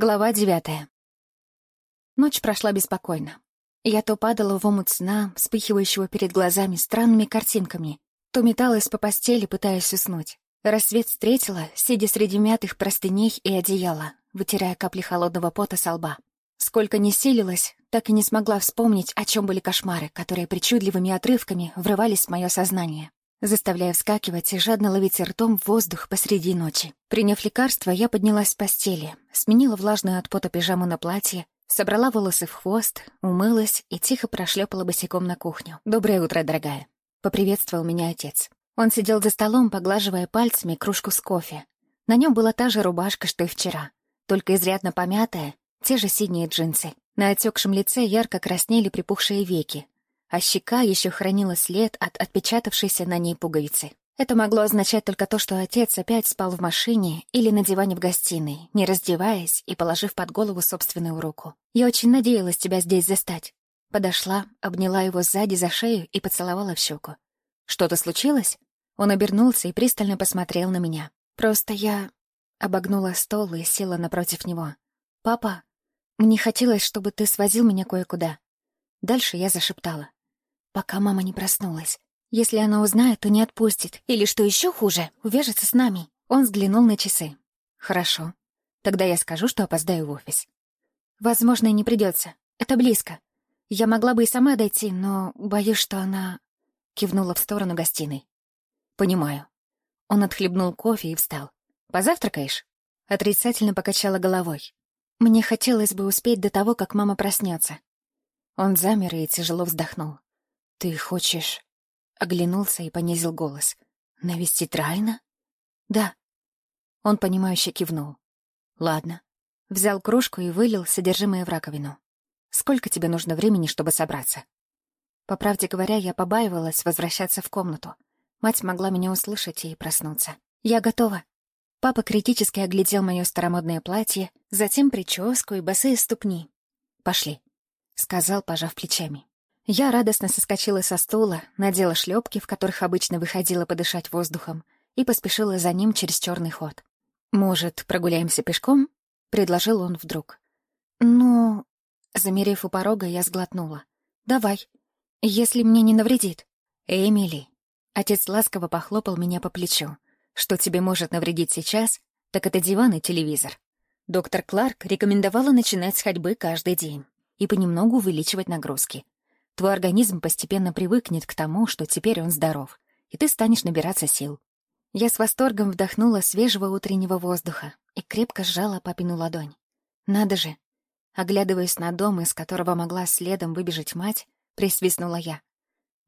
Глава девятая. Ночь прошла беспокойно. Я то падала в омут сна, вспыхивающего перед глазами странными картинками, то металась по постели, пытаясь уснуть. Рассвет встретила, сидя среди мятых простыней и одеяла, вытирая капли холодного пота со лба. Сколько не силилась, так и не смогла вспомнить, о чем были кошмары, которые причудливыми отрывками врывались в мое сознание заставляя вскакивать и жадно ловить ртом воздух посреди ночи. Приняв лекарство, я поднялась с постели, сменила влажную от пота пижаму на платье, собрала волосы в хвост, умылась и тихо прошлепала босиком на кухню. «Доброе утро, дорогая», — поприветствовал меня отец. Он сидел за столом, поглаживая пальцами кружку с кофе. На нем была та же рубашка, что и вчера, только изрядно помятая, те же синие джинсы. На отекшем лице ярко краснели припухшие веки, а щека еще хранила след от отпечатавшейся на ней пуговицы. Это могло означать только то, что отец опять спал в машине или на диване в гостиной, не раздеваясь и положив под голову собственную руку. «Я очень надеялась тебя здесь застать». Подошла, обняла его сзади за шею и поцеловала в щеку. «Что-то случилось?» Он обернулся и пристально посмотрел на меня. «Просто я...» Обогнула стол и села напротив него. «Папа, мне хотелось, чтобы ты свозил меня кое-куда». Дальше я зашептала пока мама не проснулась. Если она узнает, то не отпустит. Или, что еще хуже, увяжется с нами. Он взглянул на часы. Хорошо. Тогда я скажу, что опоздаю в офис. Возможно, не придется. Это близко. Я могла бы и сама дойти, но боюсь, что она... Кивнула в сторону гостиной. Понимаю. Он отхлебнул кофе и встал. «Позавтракаешь?» Отрицательно покачала головой. Мне хотелось бы успеть до того, как мама проснется. Он замер и тяжело вздохнул. «Ты хочешь...» Оглянулся и понизил голос. «Навестить Райна?» «Да». Он, понимающе кивнул. «Ладно». Взял кружку и вылил содержимое в раковину. «Сколько тебе нужно времени, чтобы собраться?» По правде говоря, я побаивалась возвращаться в комнату. Мать могла меня услышать и проснуться. «Я готова». Папа критически оглядел мое старомодное платье, затем прическу и босые ступни. «Пошли», — сказал, пожав плечами. Я радостно соскочила со стула, надела шлепки, в которых обычно выходила подышать воздухом, и поспешила за ним через черный ход. «Может, прогуляемся пешком?» — предложил он вдруг. «Ну...» Замерев у порога, я сглотнула. «Давай, если мне не навредит». «Эмили...» Отец ласково похлопал меня по плечу. «Что тебе может навредить сейчас, так это диван и телевизор». Доктор Кларк рекомендовала начинать с ходьбы каждый день и понемногу увеличивать нагрузки. Твой организм постепенно привыкнет к тому, что теперь он здоров, и ты станешь набираться сил. Я с восторгом вдохнула свежего утреннего воздуха и крепко сжала папину ладонь. Надо же! Оглядываясь на дом, из которого могла следом выбежать мать, присвистнула я.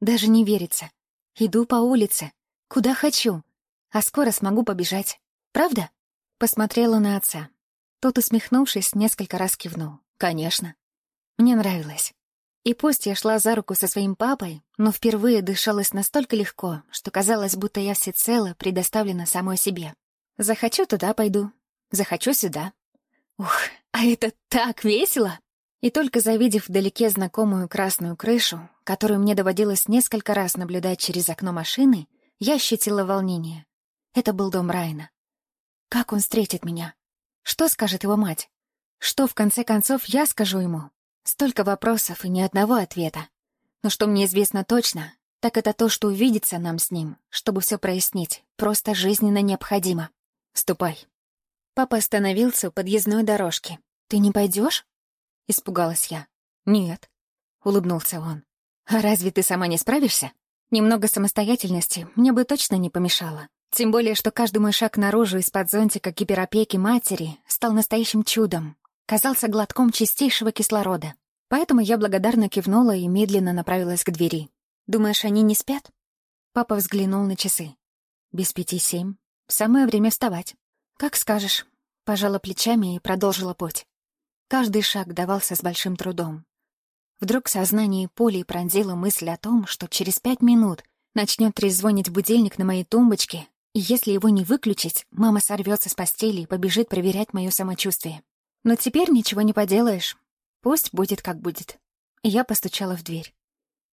Даже не верится. Иду по улице. Куда хочу. А скоро смогу побежать. Правда? Посмотрела на отца. Тот, усмехнувшись, несколько раз кивнул. Конечно. Мне нравилось. И пусть я шла за руку со своим папой, но впервые дышалось настолько легко, что казалось, будто я всецело предоставлена самой себе. Захочу — туда пойду, захочу — сюда. Ух, а это так весело! И только завидев вдалеке знакомую красную крышу, которую мне доводилось несколько раз наблюдать через окно машины, я ощутила волнение. Это был дом Райна. Как он встретит меня? Что скажет его мать? Что, в конце концов, я скажу ему? Столько вопросов и ни одного ответа. Но что мне известно точно, так это то, что увидеться нам с ним, чтобы все прояснить, просто жизненно необходимо. Ступай. Папа остановился у подъездной дорожки. «Ты не пойдешь? Испугалась я. «Нет», — улыбнулся он. «А разве ты сама не справишься? Немного самостоятельности мне бы точно не помешало. Тем более, что каждый мой шаг наружу из-под зонтика гиперопеки матери стал настоящим чудом, казался глотком чистейшего кислорода. Поэтому я благодарно кивнула и медленно направилась к двери. «Думаешь, они не спят?» Папа взглянул на часы. «Без пяти семь. Самое время вставать». «Как скажешь». Пожала плечами и продолжила путь. Каждый шаг давался с большим трудом. Вдруг сознание Поли пронзила мысль о том, что через пять минут начнет трезвонить будильник на моей тумбочке, и если его не выключить, мама сорвется с постели и побежит проверять мое самочувствие. Но теперь ничего не поделаешь. Пусть будет как будет. я постучала в дверь.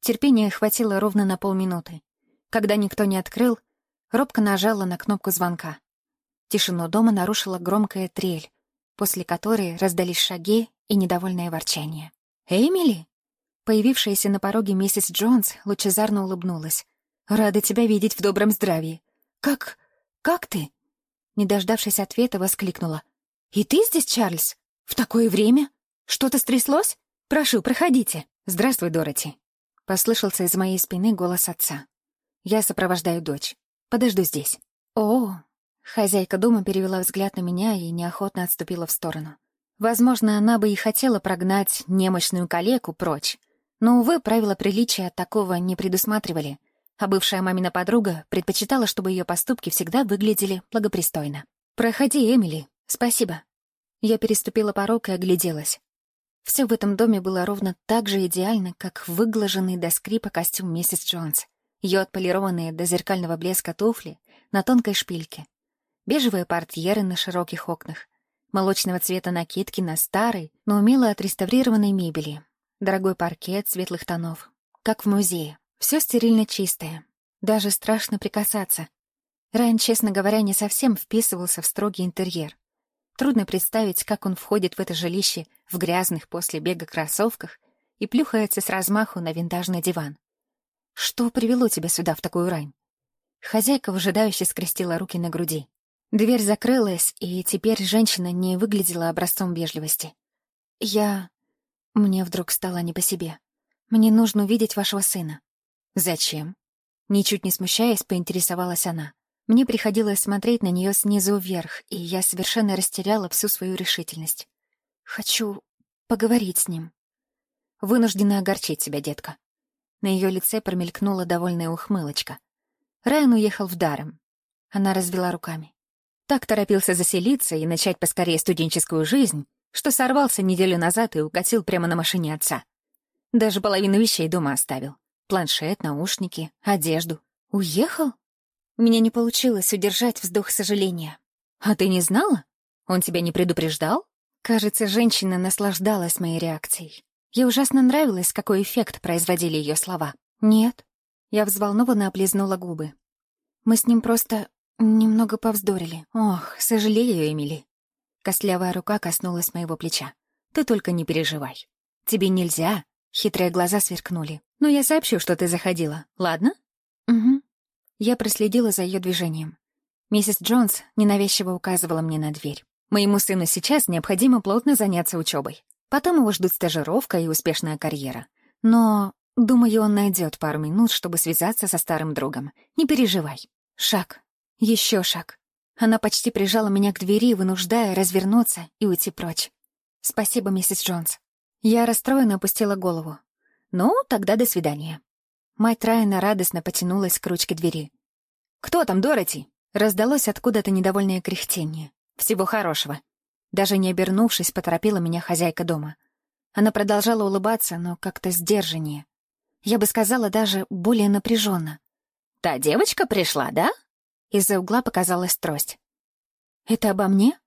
Терпения хватило ровно на полминуты. Когда никто не открыл, робко нажала на кнопку звонка. Тишину дома нарушила громкая трель. после которой раздались шаги и недовольное ворчание. «Эмили?» Появившаяся на пороге миссис Джонс лучезарно улыбнулась. «Рада тебя видеть в добром здравии. Как... как ты?» Не дождавшись ответа, воскликнула. «И ты здесь, Чарльз? В такое время? Что-то стряслось? Прошу, проходите. Здравствуй, Дороти». Послышался из моей спины голос отца. «Я сопровождаю дочь. Подожду здесь». «О!» Хозяйка дома перевела взгляд на меня и неохотно отступила в сторону. Возможно, она бы и хотела прогнать немощную калеку прочь, но, увы, правила приличия такого не предусматривали, а бывшая мамина подруга предпочитала, чтобы ее поступки всегда выглядели благопристойно. «Проходи, Эмили. Спасибо». Я переступила порог и огляделась. Все в этом доме было ровно так же идеально, как выглаженный до скрипа костюм миссис Джонс, ее отполированные до зеркального блеска туфли на тонкой шпильке, бежевые портьеры на широких окнах, молочного цвета накидки на старой, но умело отреставрированной мебели, дорогой паркет светлых тонов, как в музее. Все стерильно чистое. Даже страшно прикасаться. Райан, честно говоря, не совсем вписывался в строгий интерьер. Трудно представить, как он входит в это жилище в грязных после бега кроссовках и плюхается с размаху на винтажный диван. «Что привело тебя сюда в такую рань?» Хозяйка выжидающе скрестила руки на груди. Дверь закрылась, и теперь женщина не выглядела образцом вежливости. «Я...» Мне вдруг стало не по себе. «Мне нужно увидеть вашего сына». «Зачем?» Ничуть не смущаясь, поинтересовалась она. Мне приходилось смотреть на нее снизу вверх, и я совершенно растеряла всю свою решительность. «Хочу поговорить с ним». Вынуждена огорчить себя, детка. На ее лице промелькнула довольная ухмылочка. Райан уехал в Даром. Она развела руками. Так торопился заселиться и начать поскорее студенческую жизнь, что сорвался неделю назад и укатил прямо на машине отца. Даже половину вещей дома оставил. Планшет, наушники, одежду. Уехал? У меня не получилось удержать вздох сожаления. А ты не знала? Он тебя не предупреждал? Кажется, женщина наслаждалась моей реакцией. Ей ужасно нравилось, какой эффект производили ее слова. Нет. Я взволнованно облизнула губы. Мы с ним просто немного повздорили. Ох, сожалею, Эмили. Костлявая рука коснулась моего плеча. Ты только не переживай. Тебе нельзя. Хитрые глаза сверкнули. Но я сообщу, что ты заходила, ладно? Я проследила за ее движением. Миссис Джонс ненавязчиво указывала мне на дверь. Моему сыну сейчас необходимо плотно заняться учебой. Потом его ждут стажировка и успешная карьера. Но, думаю, он найдет пару минут, чтобы связаться со старым другом. Не переживай. Шаг. Еще шаг. Она почти прижала меня к двери, вынуждая развернуться и уйти прочь. «Спасибо, миссис Джонс». Я расстроенно опустила голову. «Ну, тогда до свидания». Мать Райана радостно потянулась к ручке двери. «Кто там, Дороти?» Раздалось откуда-то недовольное кряхтение. «Всего хорошего». Даже не обернувшись, поторопила меня хозяйка дома. Она продолжала улыбаться, но как-то сдержаннее. Я бы сказала, даже более напряженно. «Та девочка пришла, да?» Из-за угла показалась трость. «Это обо мне?»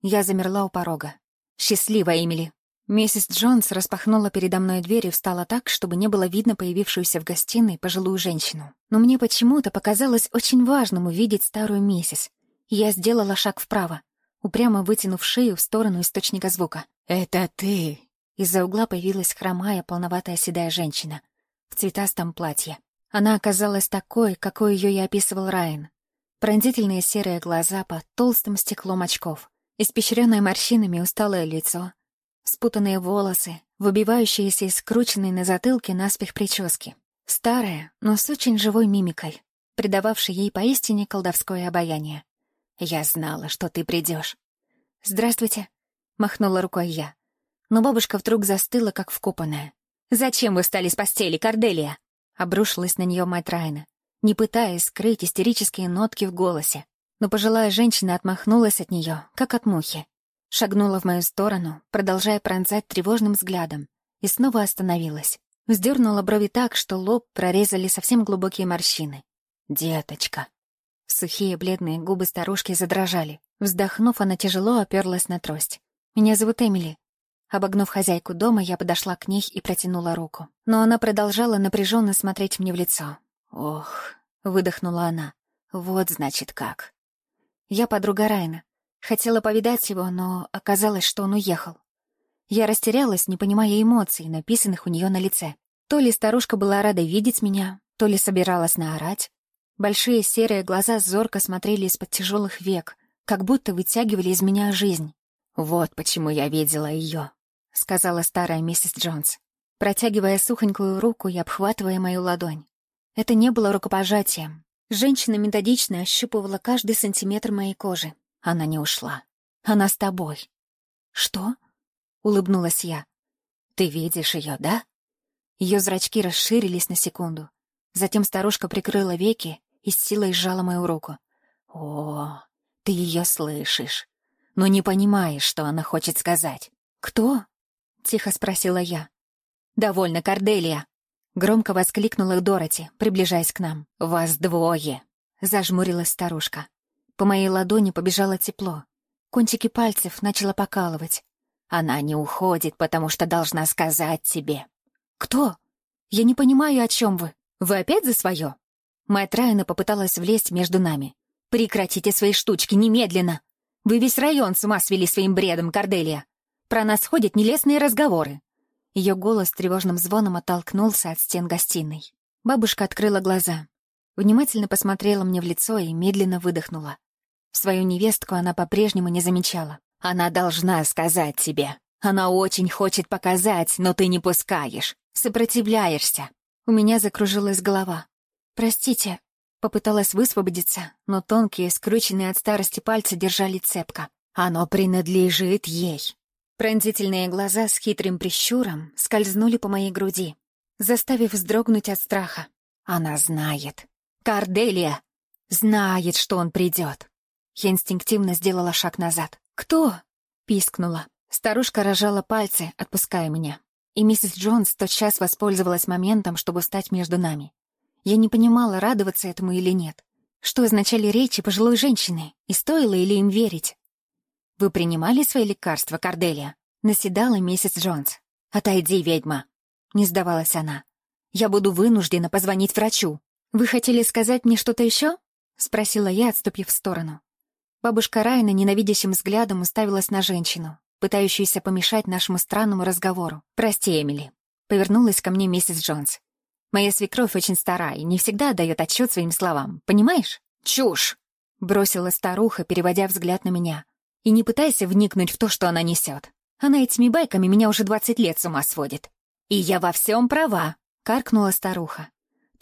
Я замерла у порога. «Счастливо, Эмили!» Миссис Джонс распахнула передо мной дверь и встала так, чтобы не было видно появившуюся в гостиной пожилую женщину. Но мне почему-то показалось очень важным увидеть старую миссис. Я сделала шаг вправо, упрямо вытянув шею в сторону источника звука. «Это ты!» Из-за угла появилась хромая, полноватая седая женщина в цветастом платье. Она оказалась такой, какой ее и описывал Райан. Пронзительные серые глаза под толстым стеклом очков, испещренное морщинами усталое лицо — Спутанные волосы, выбивающиеся из скрученной на затылке наспех прически. Старая, но с очень живой мимикой, придававшей ей поистине колдовское обаяние. «Я знала, что ты придешь. «Здравствуйте», — махнула рукой я. Но бабушка вдруг застыла, как вкопанная. «Зачем вы встали с постели, Корделия?» Обрушилась на нее мать Райна, не пытаясь скрыть истерические нотки в голосе. Но пожилая женщина отмахнулась от нее, как от мухи, Шагнула в мою сторону, продолжая пронзать тревожным взглядом, и снова остановилась. Вздернула брови так, что лоб прорезали совсем глубокие морщины. «Деточка!» Сухие бледные губы старушки задрожали. Вздохнув, она тяжело оперлась на трость. «Меня зовут Эмили». Обогнув хозяйку дома, я подошла к ней и протянула руку. Но она продолжала напряженно смотреть мне в лицо. «Ох», — выдохнула она, — «вот значит как». «Я подруга Райна. Хотела повидать его, но оказалось, что он уехал. Я растерялась, не понимая эмоций, написанных у нее на лице. То ли старушка была рада видеть меня, то ли собиралась наорать. Большие серые глаза зорко смотрели из-под тяжелых век, как будто вытягивали из меня жизнь. «Вот почему я видела ее», — сказала старая миссис Джонс, протягивая сухонькую руку и обхватывая мою ладонь. Это не было рукопожатием. Женщина методично ощупывала каждый сантиметр моей кожи. Она не ушла. Она с тобой. «Что?» — улыбнулась я. «Ты видишь ее, да?» Ее зрачки расширились на секунду. Затем старушка прикрыла веки и с силой сжала мою руку. «О, ты ее слышишь, но не понимаешь, что она хочет сказать». «Кто?» — тихо спросила я. «Довольно, Корделия!» — громко воскликнула Дороти, приближаясь к нам. «Вас двое!» — зажмурилась старушка. По моей ладони побежало тепло. Кончики пальцев начало покалывать. Она не уходит, потому что должна сказать тебе. «Кто? Я не понимаю, о чем вы. Вы опять за свое?» Мэтт Райана попыталась влезть между нами. «Прекратите свои штучки немедленно! Вы весь район с ума свели своим бредом, Корделия! Про нас ходят нелестные разговоры!» Ее голос тревожным звоном оттолкнулся от стен гостиной. Бабушка открыла глаза, внимательно посмотрела мне в лицо и медленно выдохнула. Свою невестку она по-прежнему не замечала. Она должна сказать тебе. Она очень хочет показать, но ты не пускаешь. Сопротивляешься. У меня закружилась голова. «Простите», — попыталась высвободиться, но тонкие, скрученные от старости пальцы держали цепко. «Оно принадлежит ей». Пронзительные глаза с хитрым прищуром скользнули по моей груди, заставив вздрогнуть от страха. Она знает. Карделия знает, что он придет. Я инстинктивно сделала шаг назад. «Кто?» — пискнула. Старушка рожала пальцы, отпуская меня. И миссис Джонс тотчас воспользовалась моментом, чтобы встать между нами. Я не понимала, радоваться этому или нет. Что означали речи пожилой женщины, и стоило ли им верить? «Вы принимали свои лекарства, Корделия?» — наседала миссис Джонс. «Отойди, ведьма!» — не сдавалась она. «Я буду вынуждена позвонить врачу. Вы хотели сказать мне что-то еще?» — спросила я, отступив в сторону. Бабушка Райна ненавидящим взглядом уставилась на женщину, пытающуюся помешать нашему странному разговору. «Прости, Эмили», — повернулась ко мне миссис Джонс. «Моя свекровь очень стара и не всегда дает отчет своим словам, понимаешь?» «Чушь!» — бросила старуха, переводя взгляд на меня. «И не пытайся вникнуть в то, что она несет. Она этими байками меня уже двадцать лет с ума сводит». «И я во всем права», — каркнула старуха.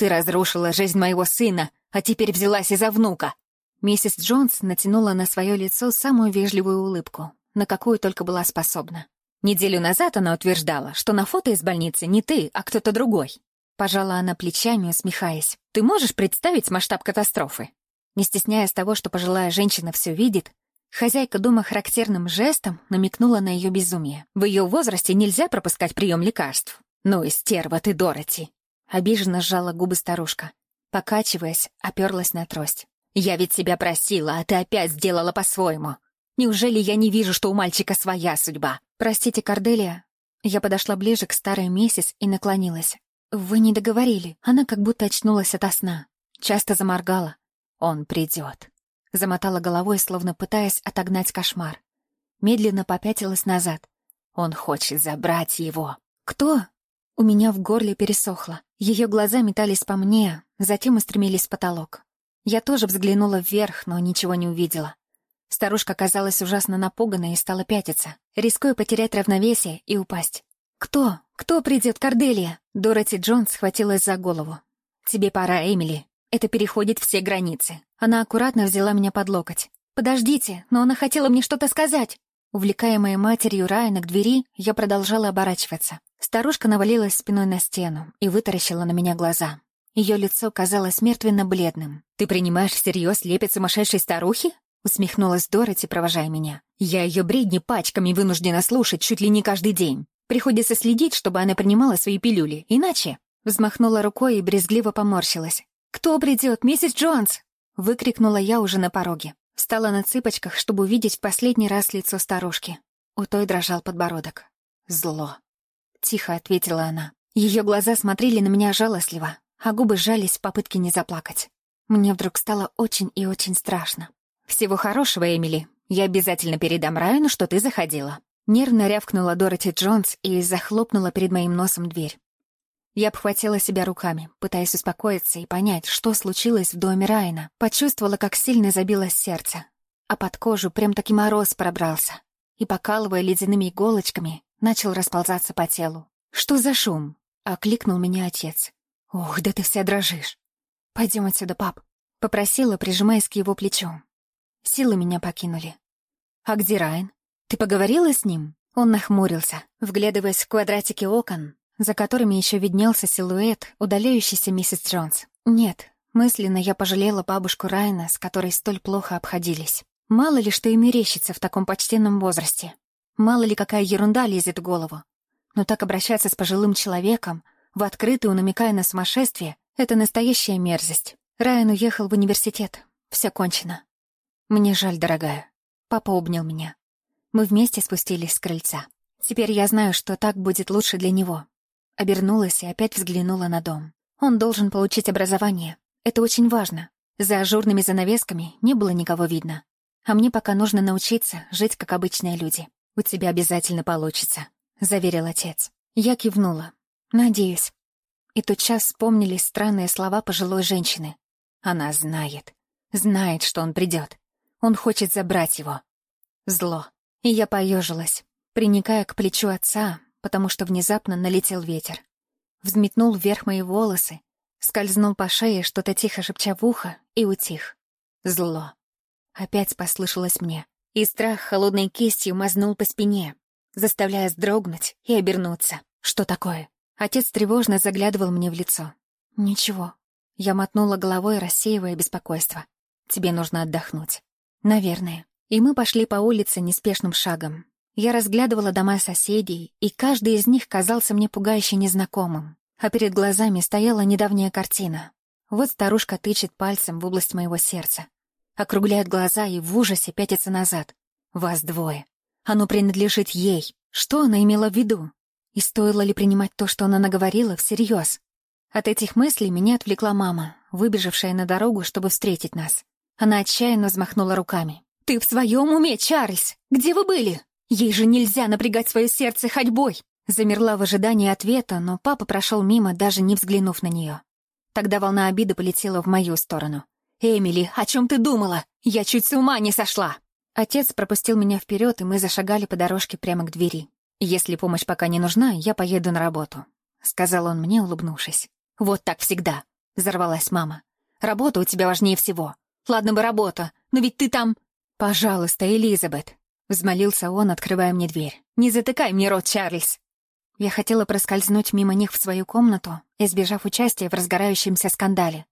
«Ты разрушила жизнь моего сына, а теперь взялась из-за внука. Миссис Джонс натянула на свое лицо самую вежливую улыбку, на какую только была способна. Неделю назад она утверждала, что на фото из больницы не ты, а кто-то другой. Пожала она плечами, усмехаясь. «Ты можешь представить масштаб катастрофы?» Не стесняясь того, что пожилая женщина все видит, хозяйка дома характерным жестом намекнула на ее безумие. «В ее возрасте нельзя пропускать прием лекарств. Ну и стерва ты, Дороти!» Обиженно сжала губы старушка. Покачиваясь, оперлась на трость. «Я ведь тебя просила, а ты опять сделала по-своему. Неужели я не вижу, что у мальчика своя судьба?» «Простите, Корделия». Я подошла ближе к старой миссис и наклонилась. «Вы не договорили». Она как будто очнулась ото сна. Часто заморгала. «Он придет». Замотала головой, словно пытаясь отогнать кошмар. Медленно попятилась назад. «Он хочет забрать его». «Кто?» У меня в горле пересохло. Ее глаза метались по мне, затем устремились в потолок. Я тоже взглянула вверх, но ничего не увидела. Старушка казалась ужасно напуганной и стала пятиться, рискуя потерять равновесие и упасть. «Кто? Кто придет, Корделия?» Дороти Джонс схватилась за голову. «Тебе пора, Эмили. Это переходит все границы». Она аккуратно взяла меня под локоть. «Подождите, но она хотела мне что-то сказать». Увлекаемая матерью Райана к двери, я продолжала оборачиваться. Старушка навалилась спиной на стену и вытаращила на меня глаза. Ее лицо казалось мертвенно-бледным. «Ты принимаешь всерьез лепет сумасшедшей старухи?» Усмехнулась Дороти, провожая меня. «Я ее бредни пачками вынуждена слушать чуть ли не каждый день. Приходится следить, чтобы она принимала свои пилюли, иначе...» Взмахнула рукой и брезгливо поморщилась. «Кто придет, миссис Джонс?» Выкрикнула я уже на пороге. Встала на цыпочках, чтобы увидеть в последний раз лицо старушки. У той дрожал подбородок. «Зло», — тихо ответила она. Ее глаза смотрели на меня жалостливо, а губы сжались в попытке не заплакать. Мне вдруг стало очень и очень страшно. «Всего хорошего, Эмили. Я обязательно передам Райану, что ты заходила». Нервно рявкнула Дороти Джонс и захлопнула перед моим носом дверь. Я обхватила себя руками, пытаясь успокоиться и понять, что случилось в доме Райана. Почувствовала, как сильно забилось сердце, а под кожу прям таки мороз пробрался и, покалывая ледяными иголочками, начал расползаться по телу. «Что за шум?» — окликнул меня отец. «Ох, да ты вся дрожишь!» «Пойдем отсюда, пап», — попросила, прижимаясь к его плечу. Силы меня покинули. «А где Райан? Ты поговорила с ним?» Он нахмурился, вглядываясь в квадратики окон, за которыми еще виднелся силуэт, удаляющийся миссис Джонс. «Нет», мысленно я пожалела бабушку Райана, с которой столь плохо обходились. Мало ли что и мерещится в таком почтенном возрасте. Мало ли какая ерунда лезет в голову. Но так обращаться с пожилым человеком, в открытую намекая на сумасшествие, это настоящая мерзость. Райан уехал в университет. Все кончено. Мне жаль, дорогая. Папа обнял меня. Мы вместе спустились с крыльца. Теперь я знаю, что так будет лучше для него. Обернулась и опять взглянула на дом. Он должен получить образование. Это очень важно. За ажурными занавесками не было никого видно. А мне пока нужно научиться жить, как обычные люди. У тебя обязательно получится», — заверил отец. Я кивнула. «Надеюсь». И тотчас вспомнились странные слова пожилой женщины. Она знает. Знает, что он придет. Он хочет забрать его. Зло. И я поежилась, приникая к плечу отца, потому что внезапно налетел ветер. Взметнул вверх мои волосы, скользнул по шее, что-то тихо шепча в ухо, и утих. Зло. Опять послышалось мне, и страх холодной кистью мазнул по спине, заставляя вздрогнуть и обернуться. Что такое? Отец тревожно заглядывал мне в лицо. «Ничего». Я мотнула головой, рассеивая беспокойство. «Тебе нужно отдохнуть». «Наверное». И мы пошли по улице неспешным шагом. Я разглядывала дома соседей, и каждый из них казался мне пугающе незнакомым. А перед глазами стояла недавняя картина. Вот старушка тычет пальцем в область моего сердца. Округляет глаза и в ужасе пятится назад. «Вас двое. Оно принадлежит ей. Что она имела в виду? И стоило ли принимать то, что она наговорила, всерьез? От этих мыслей меня отвлекла мама, выбежавшая на дорогу, чтобы встретить нас. Она отчаянно взмахнула руками. «Ты в своем уме, Чарльз? Где вы были? Ей же нельзя напрягать свое сердце ходьбой!» Замерла в ожидании ответа, но папа прошел мимо, даже не взглянув на нее. Тогда волна обиды полетела в мою сторону. «Эмили, о чем ты думала? Я чуть с ума не сошла!» Отец пропустил меня вперед, и мы зашагали по дорожке прямо к двери. «Если помощь пока не нужна, я поеду на работу», — сказал он мне, улыбнувшись. «Вот так всегда», — взорвалась мама. «Работа у тебя важнее всего. Ладно бы работа, но ведь ты там...» «Пожалуйста, Элизабет», — взмолился он, открывая мне дверь. «Не затыкай мне рот, Чарльз!» Я хотела проскользнуть мимо них в свою комнату, избежав участия в разгорающемся скандале.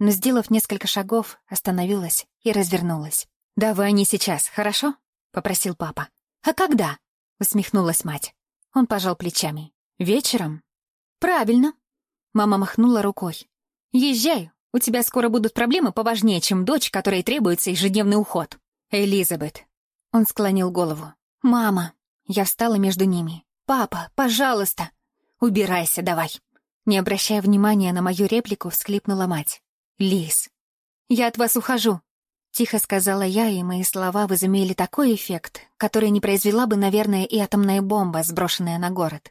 Но, сделав несколько шагов, остановилась и развернулась. «Давай не сейчас, хорошо?» — попросил папа. «А когда?» усмехнулась мать. Он пожал плечами. «Вечером?» «Правильно». Мама махнула рукой. «Езжай, у тебя скоро будут проблемы поважнее, чем дочь, которой требуется ежедневный уход». «Элизабет». Он склонил голову. «Мама». Я встала между ними. «Папа, пожалуйста». «Убирайся давай». Не обращая внимания на мою реплику, всхлипнула мать. «Лис». «Я от вас ухожу», — тихо сказала я, и мои слова возымели такой эффект, который не произвела бы, наверное, и атомная бомба, сброшенная на город.